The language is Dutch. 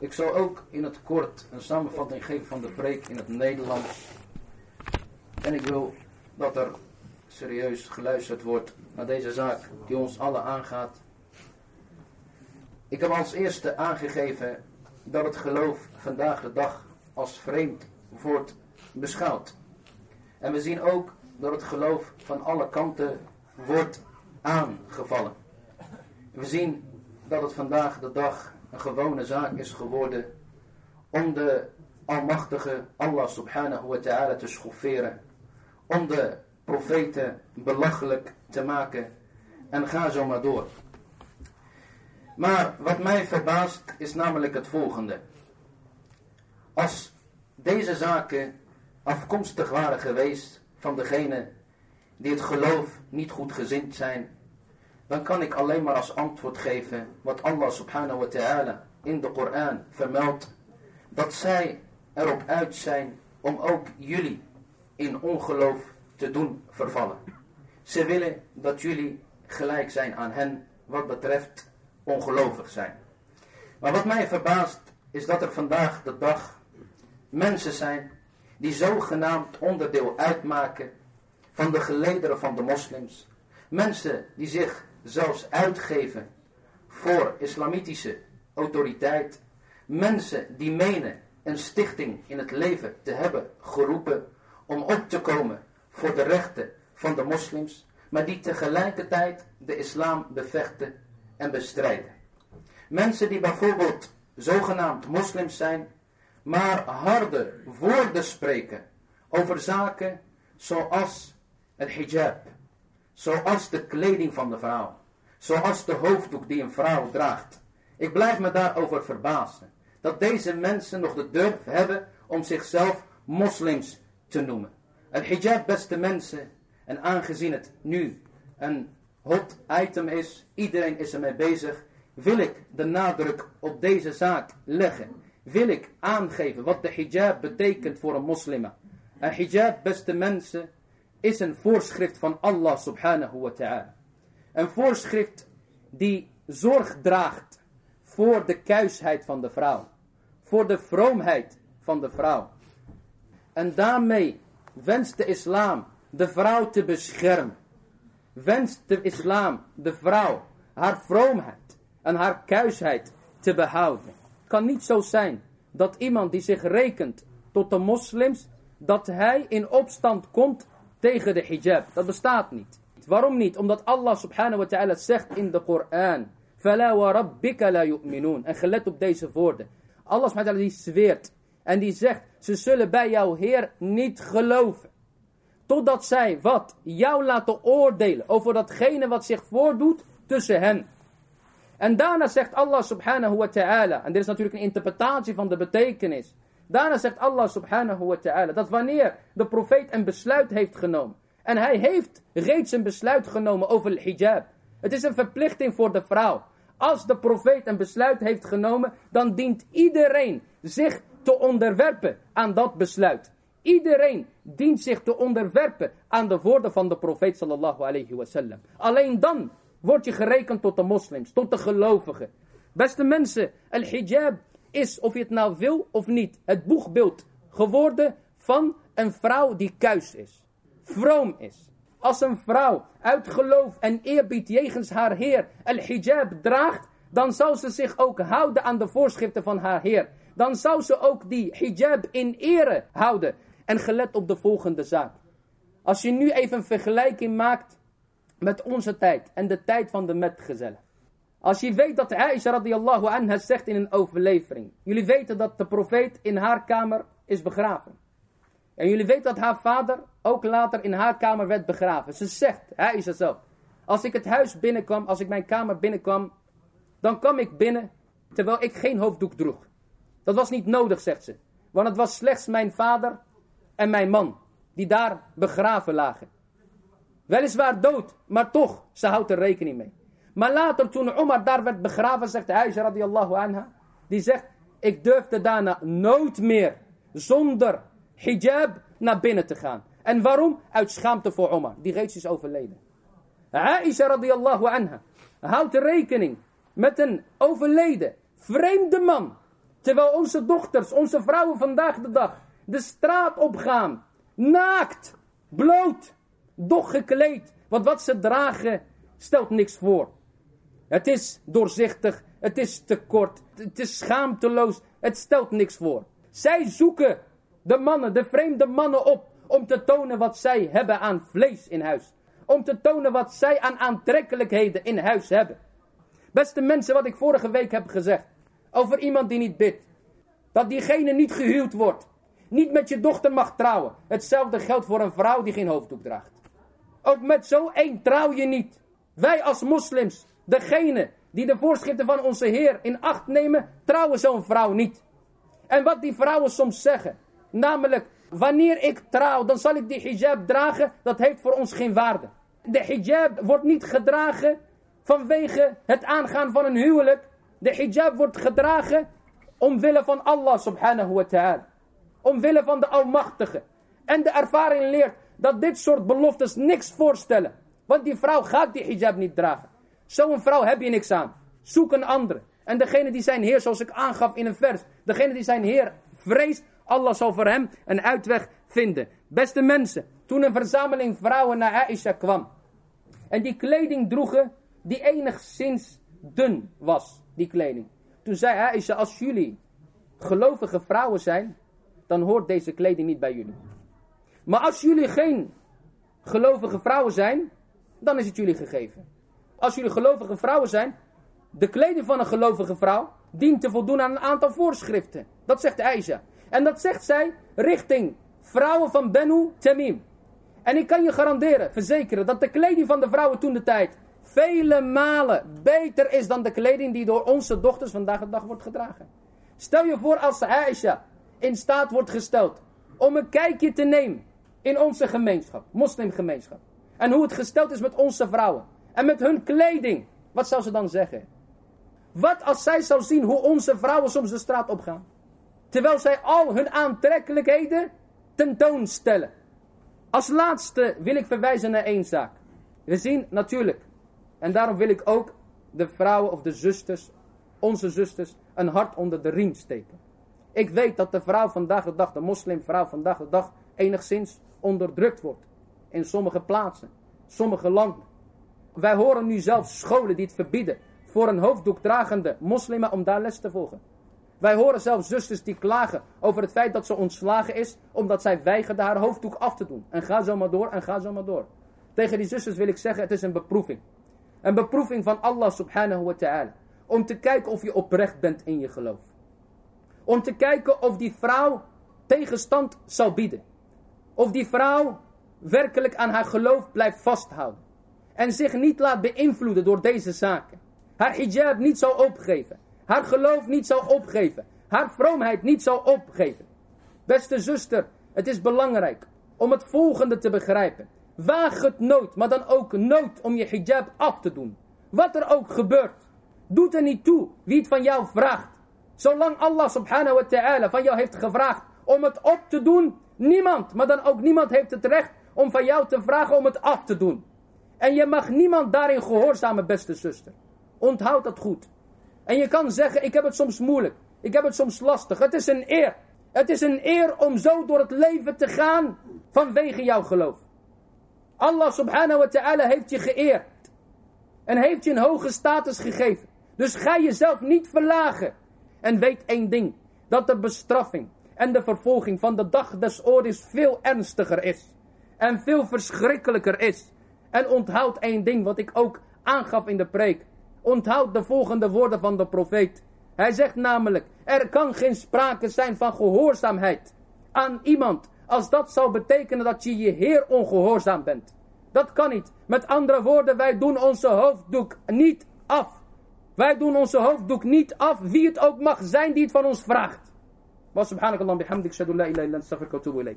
Ik zal ook in het kort een samenvatting geven van de preek in het Nederlands. En ik wil dat er serieus geluisterd wordt naar deze zaak die ons allen aangaat. Ik heb als eerste aangegeven dat het geloof vandaag de dag als vreemd wordt beschouwd. En we zien ook dat het geloof van alle kanten wordt aangevallen. We zien dat het vandaag de dag een gewone zaak is geworden om de Almachtige Allah subhanahu wa ta'ala te schofferen. Om de profeten belachelijk te maken. En ga zo maar door. Maar wat mij verbaast is namelijk het volgende. Als deze zaken afkomstig waren geweest van degene die het geloof niet goed gezind zijn, dan kan ik alleen maar als antwoord geven wat Allah subhanahu wa ta'ala in de Koran vermeldt, dat zij erop uit zijn om ook jullie in ongeloof te doen vervallen. Ze willen dat jullie gelijk zijn aan hen wat betreft ongelovig zijn. Maar wat mij verbaast is dat er vandaag de dag mensen zijn die zogenaamd onderdeel uitmaken van de gelederen van de moslims. Mensen die zich zelfs uitgeven voor islamitische autoriteit. Mensen die menen een stichting in het leven te hebben geroepen om op te komen voor de rechten van de moslims, maar die tegelijkertijd de islam bevechten en bestrijden. Mensen die bijvoorbeeld zogenaamd moslims zijn, maar harde woorden spreken over zaken zoals het hijab, zoals de kleding van de vrouw, zoals de hoofddoek die een vrouw draagt. Ik blijf me daarover verbazen, dat deze mensen nog de durf hebben om zichzelf moslims te noemen. Het hijab, beste mensen, en aangezien het nu een hot item is, iedereen is ermee bezig, wil ik de nadruk op deze zaak leggen. Wil ik aangeven wat de hijab betekent voor een moslima. Een hijab, beste mensen, is een voorschrift van Allah subhanahu wa ta'ala. Een voorschrift die zorg draagt voor de kuisheid van de vrouw. Voor de vroomheid van de vrouw. En daarmee wenst de islam de vrouw te beschermen. Wenst de islam de vrouw haar vroomheid en haar kuisheid te behouden. Het kan niet zo zijn dat iemand die zich rekent tot de moslims, dat hij in opstand komt tegen de hijab. Dat bestaat niet. Waarom niet? Omdat Allah subhanahu wa ta'ala zegt in de Koran. Wa rabbika la. En gelet op deze woorden. Allah subhanahu wa ta'ala die zweert. En die zegt, ze zullen bij jouw Heer niet geloven. Totdat zij wat? Jou laten oordelen over datgene wat zich voordoet tussen hen. En daarna zegt Allah subhanahu wa ta'ala, en dit is natuurlijk een interpretatie van de betekenis. Daarna zegt Allah subhanahu wa ta'ala, dat wanneer de profeet een besluit heeft genomen, en hij heeft reeds een besluit genomen over de hijab. Het is een verplichting voor de vrouw. Als de profeet een besluit heeft genomen, dan dient iedereen zich te onderwerpen aan dat besluit. Iedereen dient zich te onderwerpen aan de woorden van de profeet sallallahu alayhi wasallam. Alleen dan word je gerekend tot de moslims, tot de gelovigen. Beste mensen, al-hijab is, of je het nou wil of niet, het boegbeeld geworden van een vrouw die kuis is. Vroom is. Als een vrouw uit geloof en eerbied jegens haar Heer al-hijab draagt, dan zal ze zich ook houden aan de voorschriften van haar Heer. Dan zal ze ook die hijab in ere houden. En gelet op de volgende zaak. Als je nu even een vergelijking maakt met onze tijd en de tijd van de metgezellen. Als je weet dat Aisha radiallahu anha zegt in een overlevering. Jullie weten dat de profeet in haar kamer is begraven. En jullie weten dat haar vader ook later in haar kamer werd begraven. Ze zegt, Aisha zelf. Als ik het huis binnenkwam, als ik mijn kamer binnenkwam. Dan kwam ik binnen terwijl ik geen hoofddoek droeg. Dat was niet nodig, zegt ze. Want het was slechts mijn vader en mijn man die daar begraven lagen. Weliswaar dood, maar toch, ze houdt er rekening mee. Maar later toen Omar daar werd begraven, zegt Aisha radiallahu anha, die zegt, ik durfde daarna nooit meer zonder hijab naar binnen te gaan. En waarom? Uit schaamte voor Omar, die reeds is overleden. Aisha radiallahu anha houdt rekening met een overleden, vreemde man, Terwijl onze dochters, onze vrouwen vandaag de dag de straat opgaan. Naakt, bloot, doch gekleed. Want wat ze dragen stelt niks voor. Het is doorzichtig, het is te kort, het is schaamteloos, het stelt niks voor. Zij zoeken de mannen, de vreemde mannen op om te tonen wat zij hebben aan vlees in huis. Om te tonen wat zij aan aantrekkelijkheden in huis hebben. Beste mensen, wat ik vorige week heb gezegd. Over iemand die niet bidt. Dat diegene niet gehuwd wordt. Niet met je dochter mag trouwen. Hetzelfde geldt voor een vrouw die geen hoofddoek draagt. Ook met zo één trouw je niet. Wij als moslims, degene die de voorschriften van onze Heer in acht nemen, trouwen zo'n vrouw niet. En wat die vrouwen soms zeggen, namelijk, wanneer ik trouw, dan zal ik die hijab dragen, dat heeft voor ons geen waarde. De hijab wordt niet gedragen vanwege het aangaan van een huwelijk. De hijab wordt gedragen omwille van Allah subhanahu wa ta'ala. Omwille van de Almachtige. En de ervaring leert dat dit soort beloftes niks voorstellen. Want die vrouw gaat die hijab niet dragen. Zo'n vrouw heb je niks aan. Zoek een andere. En degene die zijn Heer, zoals ik aangaf in een vers. Degene die zijn Heer vreest, Allah zal voor hem een uitweg vinden. Beste mensen, toen een verzameling vrouwen naar Aisha kwam. En die kleding droegen die enigszins dun was, die kleding. Toen zei Aisha, als jullie gelovige vrouwen zijn, dan hoort deze kleding niet bij jullie. Maar als jullie geen gelovige vrouwen zijn, dan is het jullie gegeven. Als jullie gelovige vrouwen zijn, de kleding van een gelovige vrouw dient te voldoen aan een aantal voorschriften. Dat zegt Aisha. En dat zegt zij richting vrouwen van Benu Tamim. En ik kan je garanderen, verzekeren, dat de kleding van de vrouwen toen de tijd vele malen beter is dan de kleding die door onze dochters vandaag de dag wordt gedragen. Stel je voor als Aisha in staat wordt gesteld om een kijkje te nemen in onze gemeenschap, moslimgemeenschap. En hoe het gesteld is met onze vrouwen. En met hun kleding. Wat zou ze dan zeggen? Wat als zij zou zien hoe onze vrouwen soms de straat opgaan? Terwijl zij al hun aantrekkelijkheden tentoonstellen. Als laatste wil ik verwijzen naar één zaak. We zien natuurlijk, en daarom wil ik ook de vrouwen of de zusters, onze zusters, een hart onder de riem steken. Ik weet dat de vrouw vandaag de dag, de moslimvrouw vandaag de dag, enigszins onderdrukt wordt. In sommige plaatsen, sommige landen. Wij horen nu zelfs scholen die het verbieden voor een hoofddoek dragende moslimen om daar les te volgen. Wij horen zelfs zusters die klagen over het feit dat ze ontslagen is, omdat zij weigerde haar hoofddoek af te doen. En ga zo maar door, en ga zo maar door. Tegen die zusters wil ik zeggen, het is een beproeving. Een beproeving van Allah subhanahu wa ta'ala. Om te kijken of je oprecht bent in je geloof. Om te kijken of die vrouw tegenstand zal bieden. Of die vrouw werkelijk aan haar geloof blijft vasthouden. En zich niet laat beïnvloeden door deze zaken. Haar hijab niet zal opgeven. Haar geloof niet zal opgeven. Haar vroomheid niet zal opgeven. Beste zuster, het is belangrijk om het volgende te begrijpen. Waag het nood, maar dan ook nood om je hijab af te doen. Wat er ook gebeurt. Doet er niet toe wie het van jou vraagt. Zolang Allah subhanahu wa ta'ala van jou heeft gevraagd om het op te doen. Niemand, maar dan ook niemand heeft het recht om van jou te vragen om het af te doen. En je mag niemand daarin gehoorzamen, beste zuster. Onthoud dat goed. En je kan zeggen, ik heb het soms moeilijk. Ik heb het soms lastig. Het is een eer. Het is een eer om zo door het leven te gaan vanwege jouw geloof. Allah subhanahu wa ta'ala heeft je geëerd. En heeft je een hoge status gegeven. Dus ga jezelf niet verlagen. En weet één ding. Dat de bestraffing en de vervolging van de dag des oordeels veel ernstiger is. En veel verschrikkelijker is. En onthoud één ding wat ik ook aangaf in de preek. Onthoud de volgende woorden van de profeet. Hij zegt namelijk, er kan geen sprake zijn van gehoorzaamheid aan iemand. Als dat zou betekenen dat je je Heer ongehoorzaam bent. Dat kan niet. Met andere woorden, wij doen onze hoofddoek niet af. Wij doen onze hoofddoek niet af, wie het ook mag zijn die het van ons vraagt. Wa subhanakallah bihamdik shadu la ilaha illa.